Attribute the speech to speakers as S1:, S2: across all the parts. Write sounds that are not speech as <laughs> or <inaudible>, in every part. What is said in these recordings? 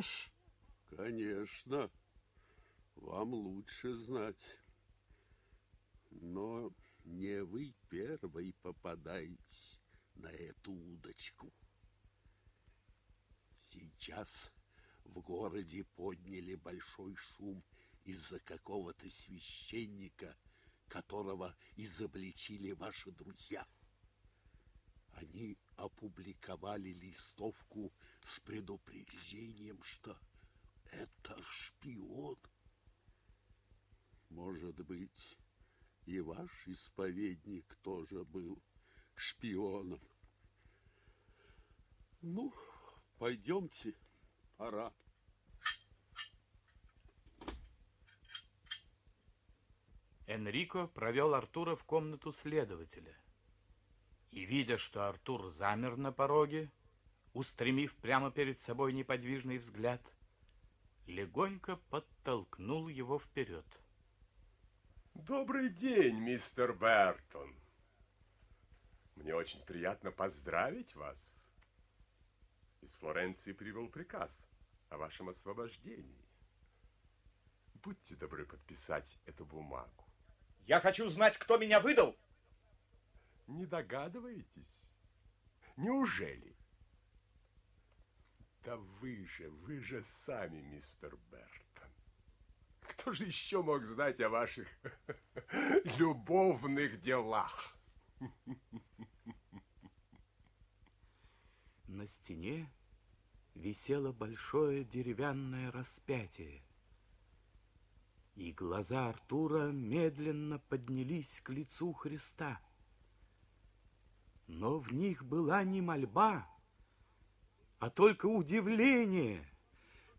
S1: ваш?
S2: Конечно, вам лучше знать. Но не вы первый попадаетесь на эту удочку. Сейчас в городе подняли большой шум из-за какого-то священника, которого изобличили ваши друзья. Они опубликовали листовку с предупреждением, что это шпион. Может быть, и ваш исповедник тоже был шпионом. Ну, пойдемте, пора.
S3: Энрико провел Артура в комнату следователя. И, видя, что Артур замер на пороге, устремив прямо перед собой неподвижный взгляд, легонько подтолкнул его вперед.
S4: Добрый день, мистер Бертон. Мне очень приятно поздравить вас. Из Флоренции привел приказ о вашем освобождении. Будьте добры подписать эту бумагу.
S1: Я хочу знать, кто меня выдал.
S4: Не догадываетесь? Неужели? Да вы же, вы же сами, мистер Бертон. Кто же еще мог знать о ваших <laughs> любовных делах?
S3: На стене висело большое деревянное распятие, и глаза Артура медленно поднялись к лицу Христа. Но в них была не мольба, а только удивление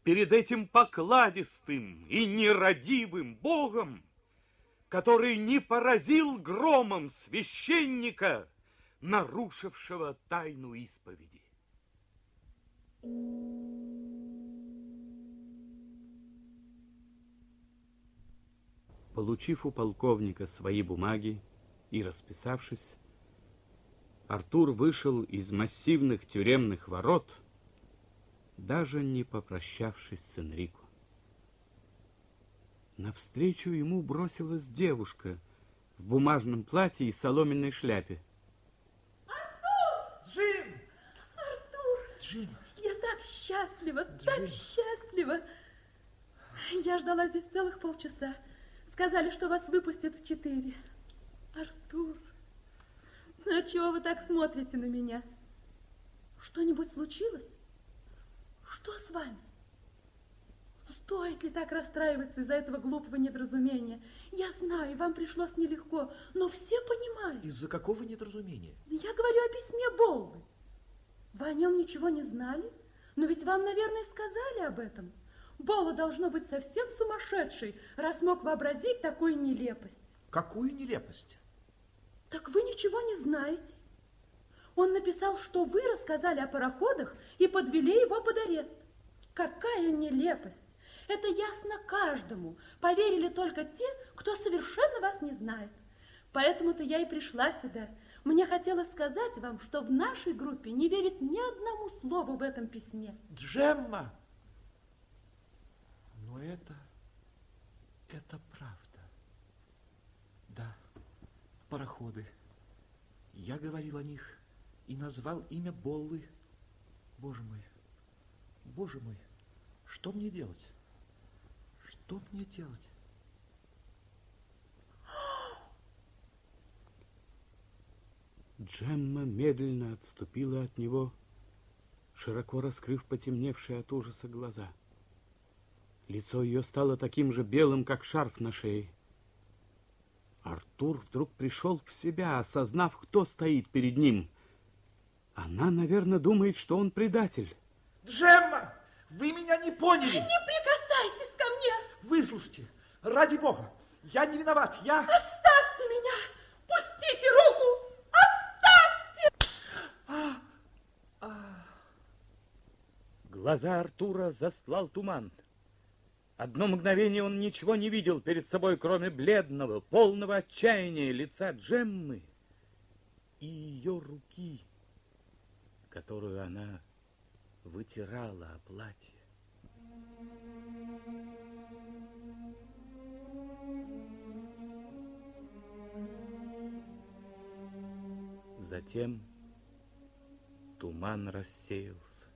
S3: перед этим покладистым и нерадивым Богом, который не поразил громом священника, нарушившего тайну исповеди. Получив у полковника свои бумаги и расписавшись, Артур вышел из массивных тюремных ворот, даже не попрощавшись с Энрико. Навстречу ему бросилась девушка в бумажном платье и соломенной шляпе.
S5: Артур!
S1: Джим!
S5: Артур!
S1: Джим!
S5: Я так счастлива, Джим. так счастлива. Я ждала здесь целых полчаса. Сказали, что вас выпустят в четыре. Артур, ну чего вы так смотрите на меня? Что-нибудь случилось? Что с вами? Стоит ли так расстраиваться из-за этого глупого недоразумения? Я знаю, вам пришлось нелегко, но все понимают.
S1: Из-за какого недоразумения?
S5: Я говорю о письме Боллы. Вы о нем ничего не знали? Но ведь вам, наверное, сказали об этом. Бола должно быть совсем сумасшедший, раз мог вообразить такую нелепость.
S1: Какую нелепость?
S5: Так вы ничего не знаете. Он написал, что вы рассказали о пароходах и подвели его под арест. Какая нелепость! Это ясно каждому. Поверили только те, кто совершенно вас не знает. Поэтому-то я и пришла сюда. Мне хотелось сказать вам, что в нашей группе не верит ни одному слову в этом письме.
S1: Джемма! Но это, это правда. Пароходы. Я говорил о них и назвал имя Боллы. Боже мой, боже мой, что мне делать? Что мне делать?
S3: Джемма медленно отступила от него, широко раскрыв потемневшие от ужаса глаза. Лицо ее стало таким же белым, как шарф на шее. Артур вдруг пришел в себя, осознав, кто стоит перед ним. Она, наверное, думает, что он предатель.
S1: Джемма, вы меня не поняли.
S5: Не прикасайтесь ко мне.
S1: Выслушайте, ради бога, я не виноват, я...
S5: Оставьте меня, пустите руку, оставьте. А,
S3: а... Глаза Артура застлал туман. Одно мгновение он ничего не видел перед собой, кроме бледного, полного отчаяния лица Джеммы и ее руки, которую она вытирала о платье. Затем туман рассеялся.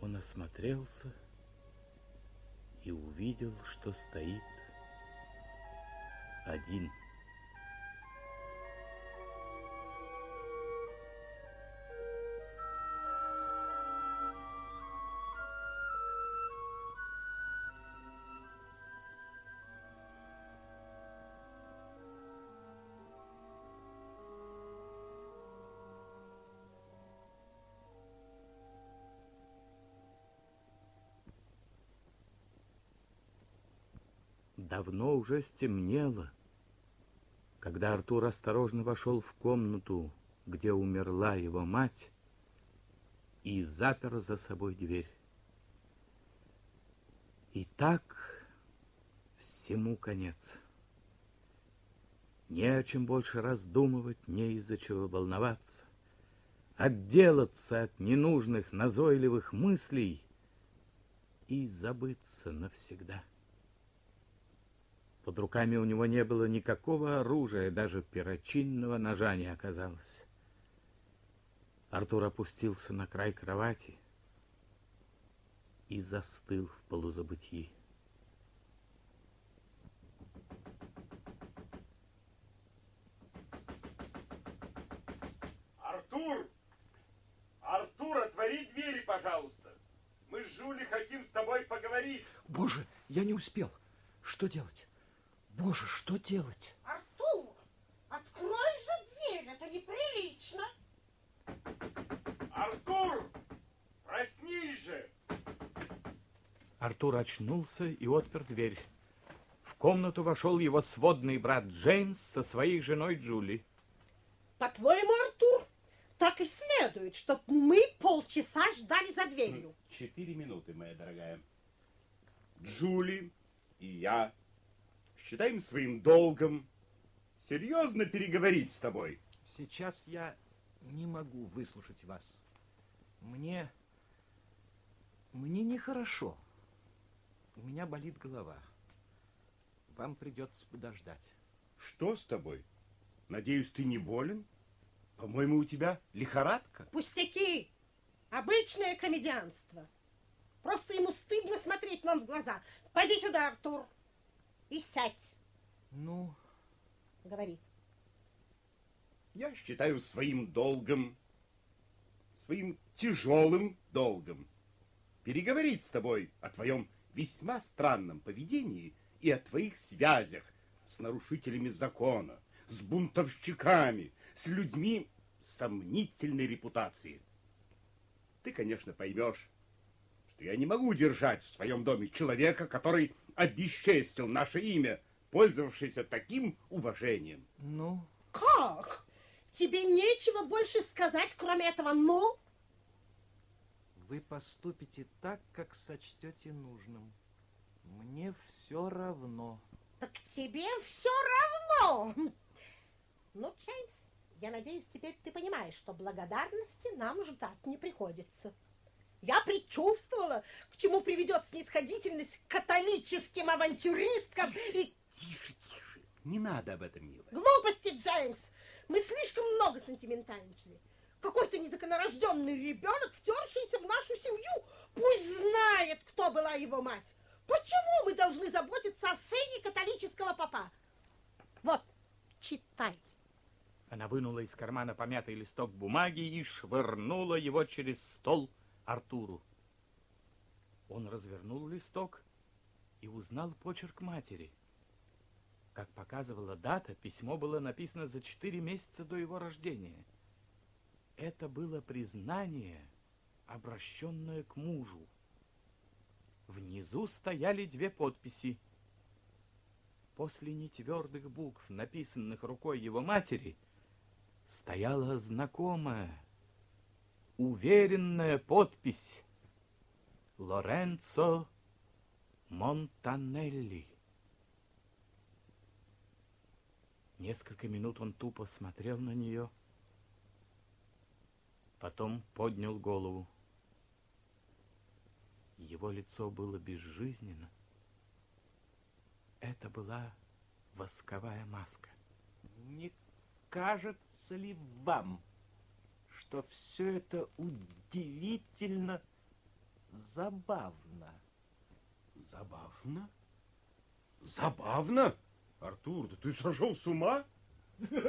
S3: Он осмотрелся и увидел, что стоит один. Давно уже стемнело, когда Артур осторожно вошел в комнату, где умерла его мать, и запер за собой дверь. И так всему конец. Не о чем больше раздумывать, не из-за чего волноваться. Отделаться от ненужных, назойливых мыслей и забыться навсегда. Под руками у него не было никакого оружия, даже перочинного ножа не оказалось. Артур опустился на край кровати и застыл в полузабытии.
S4: Артур! Артур, отвори двери, пожалуйста. Мы с Жюли хотим с тобой поговорить.
S1: Боже, я не успел. Что делать? Боже, что делать?
S6: Артур, открой же дверь, это неприлично.
S4: Артур, проснись же.
S3: Артур очнулся и отпер дверь. В комнату вошел его сводный брат Джеймс со своей женой Джули.
S6: По-твоему, Артур, так и следует, чтоб мы полчаса ждали за дверью.
S4: Четыре минуты, моя дорогая. Джули и я считаем своим долгом серьезно переговорить с тобой.
S1: Сейчас я не могу выслушать вас. Мне... Мне нехорошо. У меня болит голова. Вам придется подождать.
S4: Что с тобой? Надеюсь, ты не болен? По-моему, у тебя лихорадка.
S6: Пустяки! Обычное комедианство. Просто ему стыдно смотреть нам в глаза. Пойди сюда, Артур, и сядь.
S1: Ну,
S6: Говори.
S4: Я считаю своим долгом, своим тяжелым долгом, переговорить с тобой о твоем весьма странном поведении и о твоих связях с нарушителями закона, с бунтовщиками, с людьми сомнительной репутации. Ты, конечно, поймешь, я не могу держать в своем доме человека, который обесчестил наше имя, пользовавшийся таким уважением.
S1: ну,
S6: Как? Тебе нечего больше сказать, кроме этого «ну»?
S1: вы поступите так, как сочтете нужным. Мне все равно.
S6: Так тебе все равно. Ну, Джеймс, я надеюсь, теперь ты понимаешь, что благодарности нам ждать не приходится. Я предчувствовала, к чему приведет снисходительность к католическим авантюристкам и...
S4: Тише, тише. Не надо об этом, милая.
S6: Глупости, Джеймс! Мы слишком много сентиментальничали. Какой-то незаконорожденный ребенок, втершийся в нашу семью, пусть знает, кто была его мать. Почему мы должны заботиться о сыне католического папа? Вот, читай.
S3: Она вынула из кармана помятый листок бумаги и швырнула его через стол Артуру. Он развернул листок и узнал почерк матери. Как показывала дата, письмо было написано за четыре месяца до его рождения. Это было признание, обращенное к мужу. Внизу стояли две подписи. После нетвердых букв, написанных рукой его матери, стояла знакомая, уверенная подпись Лоренцо Монтанелли. Несколько минут он тупо смотрел на нее, потом поднял голову. Его лицо было безжизненно. Это была восковая маска.
S7: Не кажется ли вам, что все это удивительно забавно?
S4: Забавно? Забавно? Артур, да ты сошел с ума?